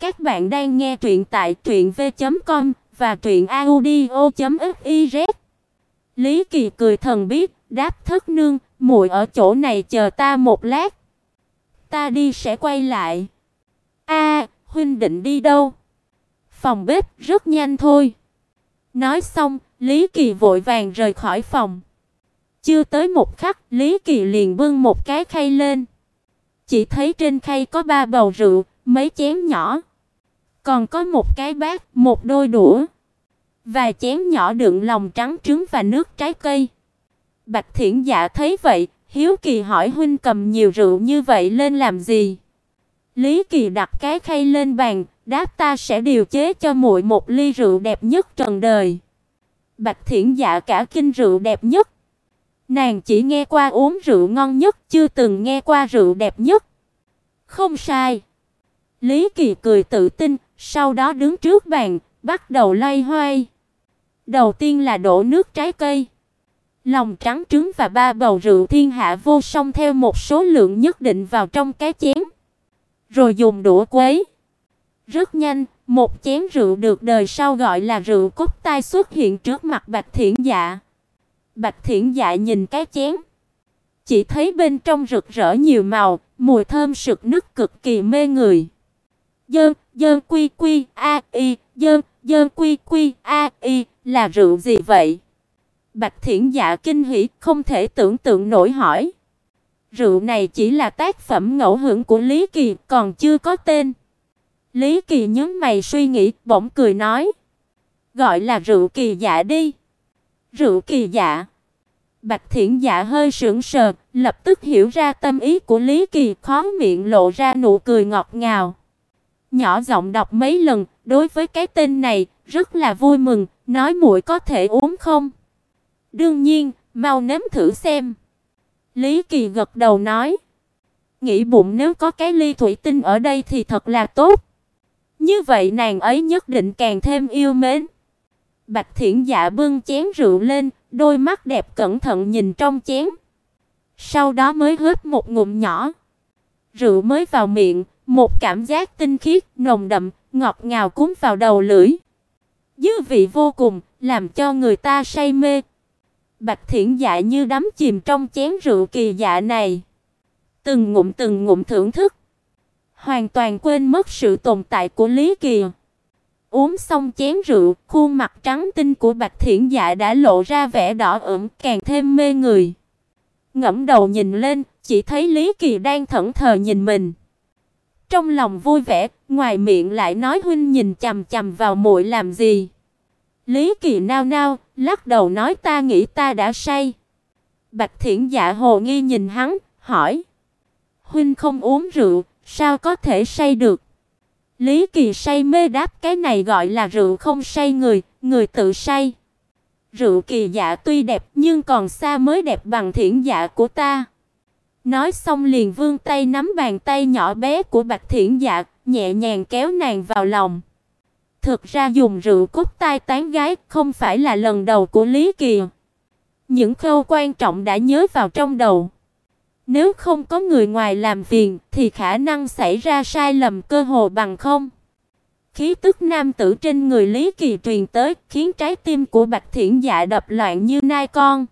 Các bạn đang nghe truyện tại truyệnv.com và truyệnaudio.fiz. Lý Kỳ cười thần biết, đáp thất nương, muội ở chỗ này chờ ta một lát. Ta đi sẽ quay lại. A, huynh định đi đâu? Phòng bếp rất nhanh thôi. Nói xong, Lý Kỳ vội vàng rời khỏi phòng. Chưa tới một khắc, Lý Kỳ liền bưng một cái khay lên. Chỉ thấy trên khay có ba bầu rượu, mấy chén nhỏ. Còn có một cái bát, một đôi đũa. và chén nhỏ đựng lòng trắng trứng và nước trái cây. Bạch Thiển Dạ thấy vậy, hiếu kỳ hỏi huynh cầm nhiều rượu như vậy lên làm gì? Lý Kỳ đặt cái khay lên bàn, đáp ta sẽ điều chế cho muội một ly rượu đẹp nhất trần đời. Bạch Thiển Dạ cả kinh rượu đẹp nhất. Nàng chỉ nghe qua uống rượu ngon nhất, chưa từng nghe qua rượu đẹp nhất. Không sai. Lý Kỳ cười tự tin, sau đó đứng trước bàn, bắt đầu loay hoay. Đầu tiên là đổ nước trái cây, lòng trắng trứng và ba bầu rượu thiên hạ vô song theo một số lượng nhất định vào trong cái chén, rồi dùng đũa quấy. Rất nhanh, một chén rượu được đời sau gọi là rượu cốt tai xuất hiện trước mặt Bạch Thiển Dạ. Bạch Thiển Dạ nhìn cái chén, chỉ thấy bên trong rực rỡ nhiều màu, mùi thơm sực nức cực kỳ mê người. Dơn, dơn quy quy a y, dơn, dơn quy quy a y là rượu gì vậy? Bạch Thiển Dạ kinh hỉ, không thể tưởng tượng nổi hỏi. Rượu này chỉ là tác phẩm ngẫu hưởng của Lý Kỳ, còn chưa có tên. Lý Kỳ nhớ mày suy nghĩ, bỗng cười nói: "Gọi là rượu kỳ dạ đi." Rượu kỳ dạ? Bạch Thiển Dạ hơi sững sờ, lập tức hiểu ra tâm ý của Lý Kỳ, khó miệng lộ ra nụ cười ngọt ngào. Nhỏ giọng đọc mấy lần, đối với cái tên này rất là vui mừng, nói muội có thể uống không? Đương nhiên, mau nếm thử xem. Lý Kỳ gật đầu nói, nghĩ bụng nếu có cái ly thủy tinh ở đây thì thật là tốt. Như vậy nàng ấy nhất định càng thêm yêu mến. Bạch Thiển Dạ bưng chén rượu lên, đôi mắt đẹp cẩn thận nhìn trong chén. Sau đó mới hớp một ngụm nhỏ. Rượu mới vào miệng, một cảm giác tinh khiết, nồng đậm, ngọt ngào cuốn vào đầu lưỡi. Dư vị vô cùng, làm cho người ta say mê. Bạch Thiển Dạ như đắm chìm trong chén rượu kỳ dạ này. Từng ngụm từng ngụm thưởng thức, hoàn toàn quên mất sự tồn tại của Lý Kỳ. Uống xong chén rượu, khuôn mặt trắng tinh của Bạch Thiển Dạ đã lộ ra vẻ đỏ ửng, càng thêm mê người. Ngẫm đầu nhìn lên, chỉ thấy Lý Kỳ đang thẫn thờ nhìn mình. Trong lòng vui vẻ, ngoài miệng lại nói huynh nhìn chằm chằm vào muội làm gì? Lý Kỳ nao nao, lắc đầu nói ta nghĩ ta đã say. Bạch Thiển Dạ hồ nghi nhìn hắn, hỏi: "Huynh không uống rượu, sao có thể say được?" Lý Kỳ say mê đáp cái này gọi là rượu không say người, người tự say. Rượu kỳ dạ tuy đẹp nhưng còn xa mới đẹp bằng thiển dạ của ta. Nói xong liền vươn tay nắm bàn tay nhỏ bé của Bạch Thiển Dạ, nhẹ nhàng kéo nàng vào lòng. Thực ra dùng rượu cốt tai tán gái không phải là lần đầu của Lý Kỳ. Những khâu quan trọng đã nhớ vào trong đầu. Nếu không có người ngoài làm phiền thì khả năng xảy ra sai lầm cơ hồ bằng không. Khí tức nam tử trên người Lý Kỳ truyền tới, khiến trái tim của Bạch Thiển Dạ đập loạn như nai con.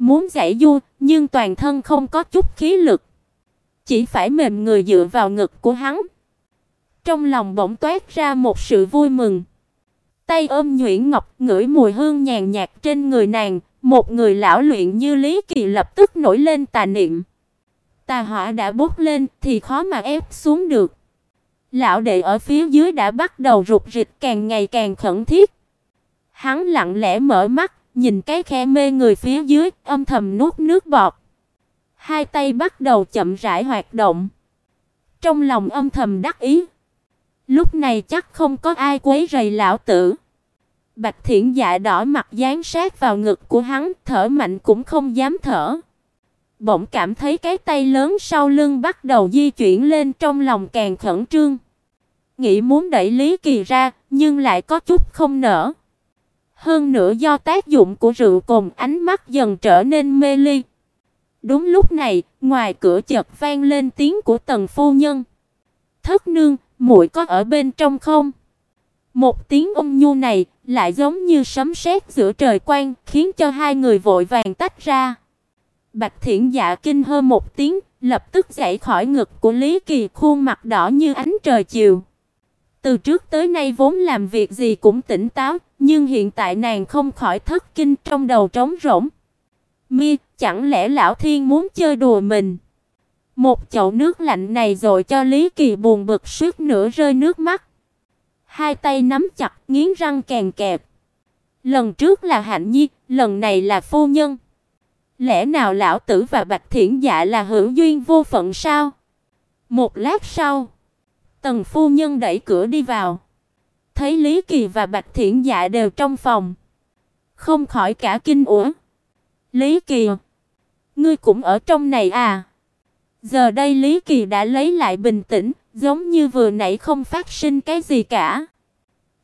Muốn giải du, nhưng toàn thân không có chút khí lực, chỉ phải mềm người dựa vào ngực của hắn. Trong lòng bỗng toát ra một sự vui mừng. Tay ôm Nhuyễn Ngọc, ngửi mùi hương nhàn nhạt trên người nàng, một người lão luyện như Lý Kỳ lập tức nổi lên tà niệm. Tà hỏa đã bốc lên thì khó mà ép xuống được. Lão đệ ở phía dưới đã bắt đầu rụt rịch càng ngày càng khẩn thiết. Hắn lặng lẽ mở mắt, nhìn cái khe mê người phía dưới, âm thầm nuốt nước bọt. Hai tay bắt đầu chậm rãi hoạt động. Trong lòng âm thầm đắc ý. Lúc này chắc không có ai quấy rầy lão tử. Bạch Thiển Dạ đỏ mặt dán sát vào ngực của hắn, thở mạnh cũng không dám thở. Bỗng cảm thấy cái tay lớn sau lưng bắt đầu di chuyển lên trong lòng càng khẩn trương. Nghĩ muốn đẩy Lý Kỳ ra, nhưng lại có chút không nỡ. Hơn nữa do tác dụng của rượu cồn, ánh mắt dần trở nên mê ly. Đúng lúc này, ngoài cửa chợt vang lên tiếng của Tần phu nhân. "Thất nương, muội có ở bên trong không?" Một tiếng ôm nhu này lại giống như sấm sét giữa trời quang, khiến cho hai người vội vàng tách ra. Bạch Thiển Dạ kinh hơ một tiếng, lập tức dậy khỏi ngực của Lý Kỳ, khuôn mặt đỏ như ánh trời chiều. Từ trước tới nay vốn làm việc gì cũng tỉnh táo, nhưng hiện tại nàng không khỏi thất kinh trong đầu trống rỗng. Mi, chẳng lẽ lão thiên muốn chơi đùa mình? Một chậu nước lạnh này rồi cho Lý Kỳ buồn bực suýt nữa rơi nước mắt. Hai tay nắm chặt, nghiến răng kèn kẹp. Lần trước là Hạnh Nhi, lần này là phu nhân. Lẽ nào lão tử và Bạch Thiển Dạ là hữu duyên vô phận sao? Một lát sau, Tần phu nhân đẩy cửa đi vào, thấy Lý Kỳ và Bạch Thiển Dạ đều trong phòng, không khỏi cả kinh ủa. Lý Kỳ, ngươi cũng ở trong này à? Giờ đây Lý Kỳ đã lấy lại bình tĩnh, giống như vừa nãy không phát sinh cái gì cả.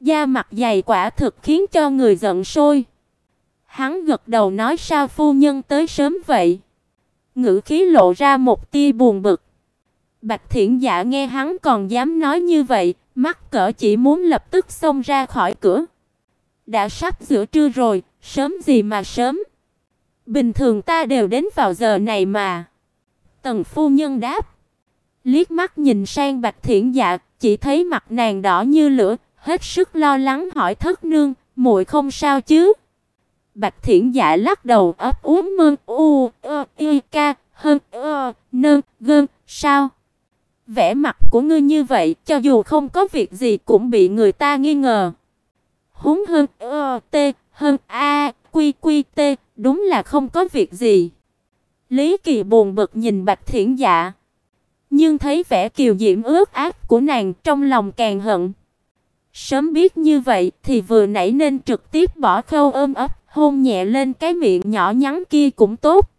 Da mặt dày quả thực khiến cho người giận sôi. Hắn gật đầu nói sao phu nhân tới sớm vậy? Ngữ khí lộ ra một tia buồn bực. Bạch Thiển Dạ nghe hắn còn dám nói như vậy, mắt cỡ chỉ muốn lập tức xông ra khỏi cửa. Đã sắp giữa trưa rồi, sớm gì mà sớm. Bình thường ta đều đến vào giờ này mà. Tần phu nhân đáp. Liếc mắt nhìn sang Bạch Thiển Dạ, chỉ thấy mặt nàng đỏ như lửa, hết sức lo lắng hỏi thất nương, muội không sao chứ? Bạch Thiển Dạ lắc đầu ấp úng mơn u ơ y ca hơn ơ nơn gơn sao? Vẻ mặt của ngươi như vậy, cho dù không có việc gì cũng bị người ta nghi ngờ. Húng hơn ơ t hơn a quy quy t, đúng là không có việc gì. Lý Kỳ buồn bực nhìn Bạch Thiển Dạ, nhưng thấy vẻ kiều diễm ướt át của nàng trong lòng càng hận. Sớm biết như vậy thì vừa nãy nên trực tiếp bỏ khâu ôm ấp, hôn nhẹ lên cái miệng nhỏ nhắn kia cũng tốt.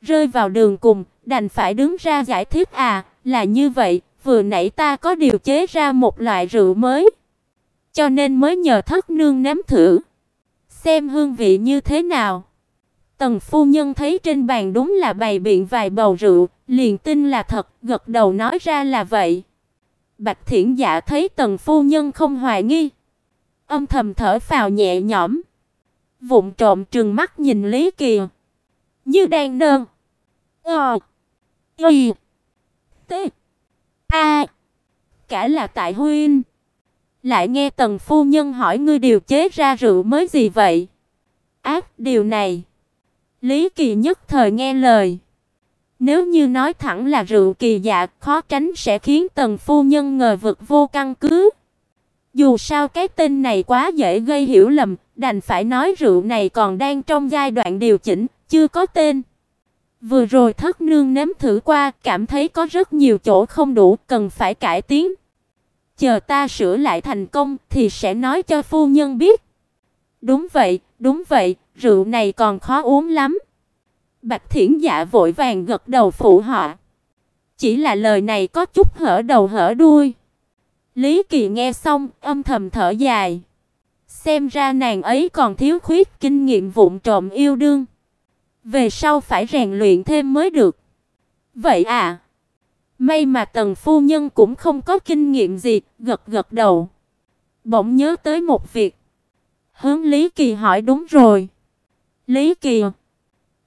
Rơi vào đường cùng, đành phải đứng ra giải thích à, là như vậy, vừa nãy ta có điều chế ra một loại rượu mới, cho nên mới nhờ thất nương nếm thử, xem hương vị như thế nào. Tần phu nhân thấy trên bàn đúng là bày biện vài bầu rượu, liền tin là thật, gật đầu nói ra là vậy. Bạch Thiển Dạ thấy Tần phu nhân không hoài nghi, âm thầm thở phào nhẹ nhõm, vụng trộm trừng mắt nhìn Lý Kỳ, như đang nơn. Ờ. Ừ tế. A. Cả là tại huynh. Lại nghe Tần phu nhân hỏi ngươi điều chế ra rượu mới gì vậy? Ác, điều này. Lý Kỳ nhất thời nghe lời. Nếu như nói thẳng là rượu kỳ dạ, khó tránh sẽ khiến Tần phu nhân ngờ vực vô căn cứ. Dù sao cái tên này quá dễ gây hiểu lầm, đành phải nói rượu này còn đang trong giai đoạn điều chỉnh, chưa có tên. Vừa rồi thất nương nếm thử qua, cảm thấy có rất nhiều chỗ không đủ, cần phải cải tiến. Chờ ta sửa lại thành công thì sẽ nói cho phu nhân biết. Đúng vậy, đúng vậy, rượu này còn khó uống lắm. Bạch Thiển Dạ vội vàng gật đầu phụ họ. Chỉ là lời này có chút hở đầu hở đuôi. Lý Kỳ nghe xong, âm thầm thở dài. Xem ra nàng ấy còn thiếu khuyết kinh nghiệm vụng trộm yêu đương. Về sau phải rèn luyện thêm mới được. Vậy à? May mà Tần phu nhân cũng không có kinh nghiệm gì, gật gật đầu. Bỗng nhớ tới một việc. Hướng Lý Kỳ hỏi đúng rồi. Lý Kỳ,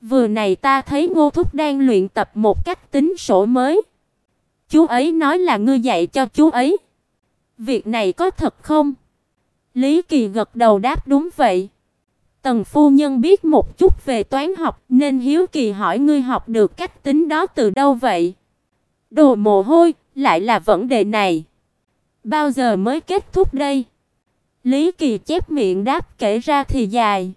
vừa này ta thấy Ngô Thúc đang luyện tập một cách tính sổ mới. Chú ấy nói là ngươi dạy cho chú ấy. Việc này có thật không? Lý Kỳ gật đầu đáp đúng vậy. Tần phu nhân biết một chút về toán học nên hiếu kỳ hỏi ngươi học được cách tính đó từ đâu vậy? Đồ mồ hôi, lại là vấn đề này. Bao giờ mới kết thúc đây? Lý Kỳ chép miệng đáp kể ra thì dài.